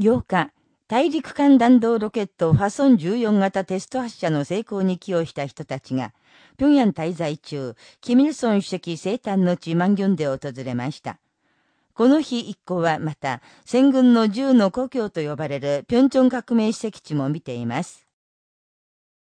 8日、大陸間弾道ロケットファソン14型テスト発射の成功に寄与した人たちが、平壌滞在中、キミルソン主席生誕の地マンギョンで訪れました。この日一行はまた、戦軍の銃の故郷と呼ばれる平壌革命史跡地も見ています。